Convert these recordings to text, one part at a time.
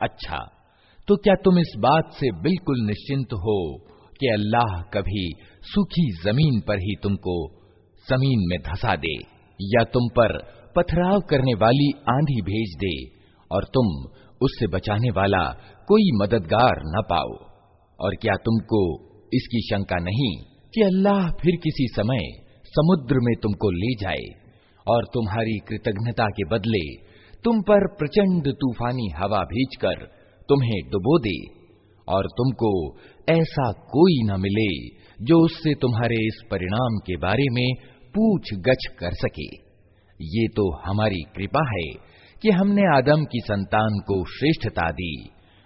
अच्छा तो क्या तुम इस बात से बिल्कुल निश्चिंत हो कि अल्लाह कभी सूखी ज़मीन पर ही तुमको ज़मीन में धसा दे, या तुम पर पथराव करने वाली आंधी भेज दे, और तुम उससे बचाने वाला कोई मददगार न पाओ? और क्या तुमको इसकी शंका नहीं कि अल्लाह फिर किसी समय समुद्र में तुमको ले जाए, और तुम्हारी कृतज्ञता के बदले तुम पर प्रचंड तूफानी हवा भेजकर तुम्हें डुबो दे, और तुमको ऐसा कोई न मिले जो उससे तुम्हारे इस परिणाम के बारे में पूछ गछ कर सके। ये तो हमारी कृपा है कि हमने आदम की संतान को श्रेष्ठता दी,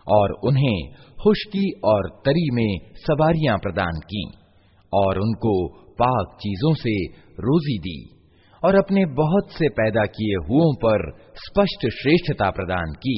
और उन्हें खुशकी और तरी में सवारियाँ प्रदान की, और उनको पाक चीज़ों से रोजी दी, और अपने बहुत से पैदा किए हुओं पर स्पष्ट श्रेष्ठता प्रदान की।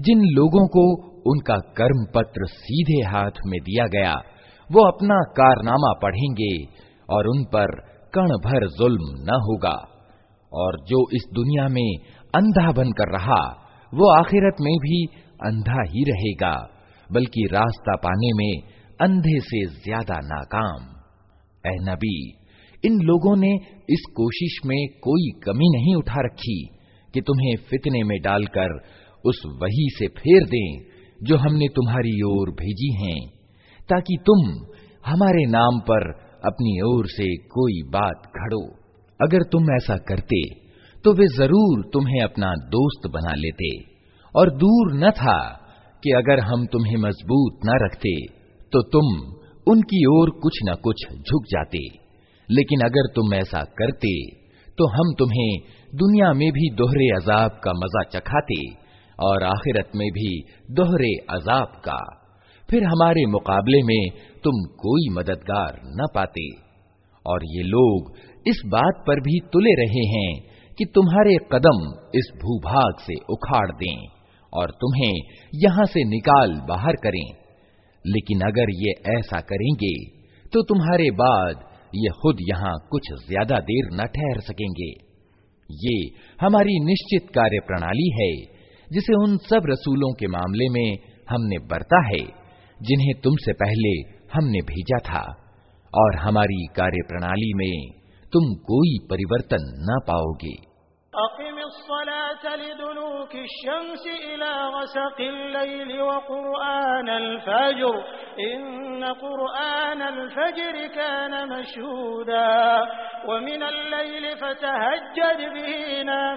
जिन लोगों को उनका कर्म पत्र सीधे हाथ में दिया गया, वो अपना कारनामा पढ़ेंगे और उन पर कण भर जुल्म न होगा। और जो इस दुनिया में अंधा बनकर रहा, वो आखिरत में भी अंधा ही रहेगा, बल्कि रास्ता पाने में अंधे से ज़्यादा नाकाम। ए नबी, इन लोगों ने इस कोशिश में कोई कमी नहीं उठा रखी कि तुम्हें फितने में डालकर उस वही से फेर दें, जो हमने तुम्हारी ओर भेजी हैं, ताकि तुम हमारे नाम पर अपनी ओर से कोई बात घड़ो। अगर तुम ऐसा करते तो वे ज़रूर तुम्हें अपना दोस्त बना लेते। और दूर न था कि अगर हम तुम्हें मज़बूत न रखते तो तुम उनकी ओर कुछ न कुछ झुक जाते। लेकिन अगर तुम ऐसा करते तो हम तुम्हें दुनिया में भी दोहरे अजाब का मज़ा चखाते। और आखिरत में भी दोहरे अजाब का। फिर हमारे मुकाबले में तुम कोई मददगार न पाते। और ये लोग इस बात पर भी तुले रहे हैं कि तुम्हारे कदम इस भूभाग से उखाड़ दें और तुम्हें यहाँ से निकाल बाहर करें। लेकिन अगर ये ऐसा करेंगे तो तुम्हारे बाद ये खुद यहाँ कुछ ज़्यादा देर न ठहर सकेंगे। ये हमारी निश्चित कार्य प्रणाली है जिसे उन सब रसूलों के मामले में हमने बरता है, जिन्हें तुमसे पहले हमने भेजा था, और हमारी कार्य प्रणाली में तुम कोई परिवर्तन न पाओगे। मशहूदा।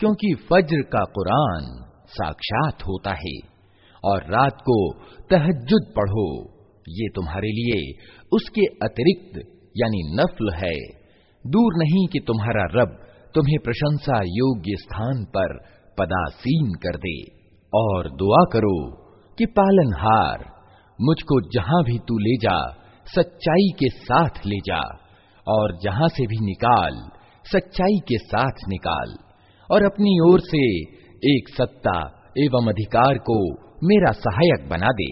क्योंकि फज्र का कुरान साक्षात होता है और रात को तहजुद पढ़ो, ये तुम्हारे लिए उसके अतिरिक्त, यानी नफल है। दूर नहीं कि तुम्हारा रब तुम्हें प्रशंसा योग्य स्थान पर पदासीन कर दे और दुआ करो कि पालनहार मुझको जहाँ भी तू ले जा, सच्चाई के साथ ले जा और जहाँ से भी निकाल, सच्चाई के साथ निकाल। और अपनी ओर से एक सत्ता एवं अधिकार को मेरा सहायक बना दे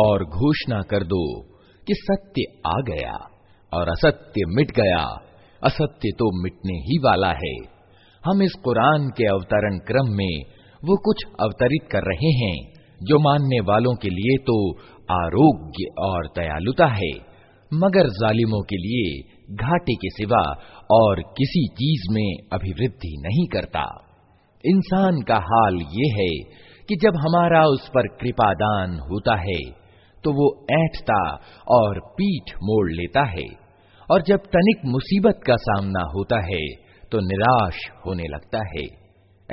और घोषणा कर दो कि सत्य आ गया और असत्य मिट गया असत्य तो मिटने ही वाला है हम इस कुरान के अवतरण क्रम में वो कुछ अवतरित कर रहे हैं, जो मानने वालों के लिए तो आरोग्य और दयालुता है, मगर जालिमों के लिए घाटे के सिवा और किसी चीज़ में अभिवृद्धि नहीं करता। इंसान का हाल ये है कि जब हमारा उस पर कृपादान होता है तो वो ऐठता और पीठ मोड़ लेता है, और जब तनिक मुसीबत का सामना होता है तो निराश होने लगता है।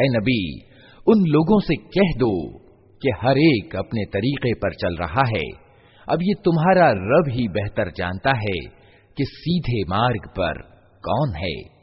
ए नबी, उन लोगों से कह दो कि हर एक अपने तरीके पर चल रहा है। अब ये तुम्हारा रब ही बेहतर जानता है कि सीधे मार्ग पर कौन है।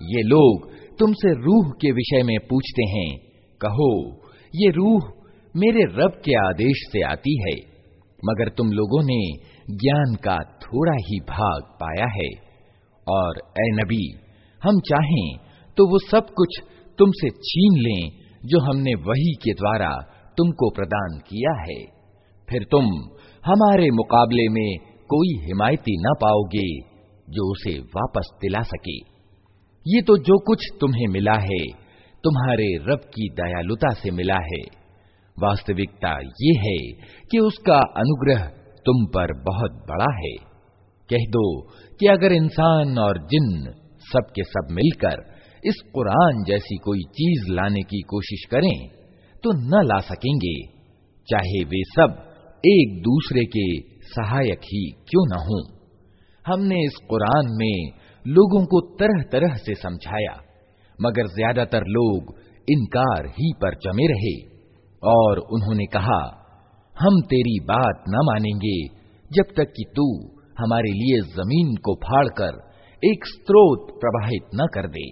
ये लोग तुमसे रूह के विषय में पूछते हैं कहो ये रूह मेरे रब के आदेश से आती है मगर तुम लोगों ने ज्ञान का थोड़ा ही भाग पाया है और ए नबी हम चाहें तो वो सब कुछ तुमसे छीन लें जो हमने वही के द्वारा तुमको प्रदान किया है फिर तुम हमारे मुकाबले में कोई हिमायती न पाओगे जो उसे वापस दिला सके। ये तो जो कुछ तुम्हें मिला है, तुम्हारे रब की दयालुता से मिला है। वास्तविकता ये है कि उसका अनुग्रह तुम पर बहुत बड़ा है। कह दो कि अगर इंसान और जिन सब के सब मिलकर इस कुरान जैसी कोई चीज़ लाने की कोशिश करें तो न ला सकेंगे। चाहे वे सब एक दूसरे के सहायक ही क्यों न हों? हमने इस कुरान में लोगों को तरह तरह से समझाया, मगर ज़्यादातर लोग इनकार ही पर जमे रहे, और उन्होंने कहा, हम तेरी बात न मानेंगे, जब तक कि तू हमारे लिए ज़मीन को फाड़कर एक स्रोत प्रवाहित न कर दे,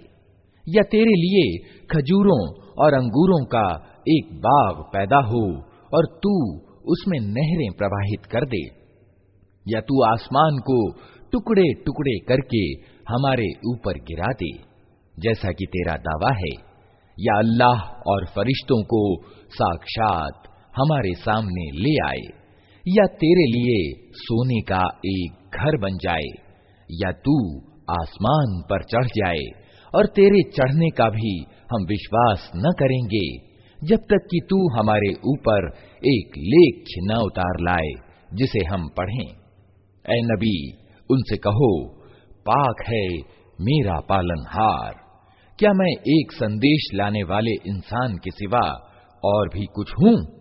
या तेरे लिए खजूरों और अंगूरों का एक बाग पैदा हो और तू उसमें नहरें प्रवाहित कर दे। या तू आसमान को टुकड़े टुकड़े करके हमारे ऊपर गिरा दे, जैसा कि तेरा दावा है। या अल्लाह और फरिश्तों को साक्षात हमारे सामने ले आए, या तेरे लिए सोने का एक घर बन जाए, या तू आसमान पर चढ़ जाए, और तेरे चढ़ने का भी हम विश्वास न करेंगे। जब तक कि तू हमारे ऊपर एक लेख न उतार लाए, जिसे हम पढ़ें। ए नबी, उनसे कहो, पाक है मेरा पालनहार। क्या मैं एक संदेश लाने वाले इंसान के सिवा और भी कुछ हूँ?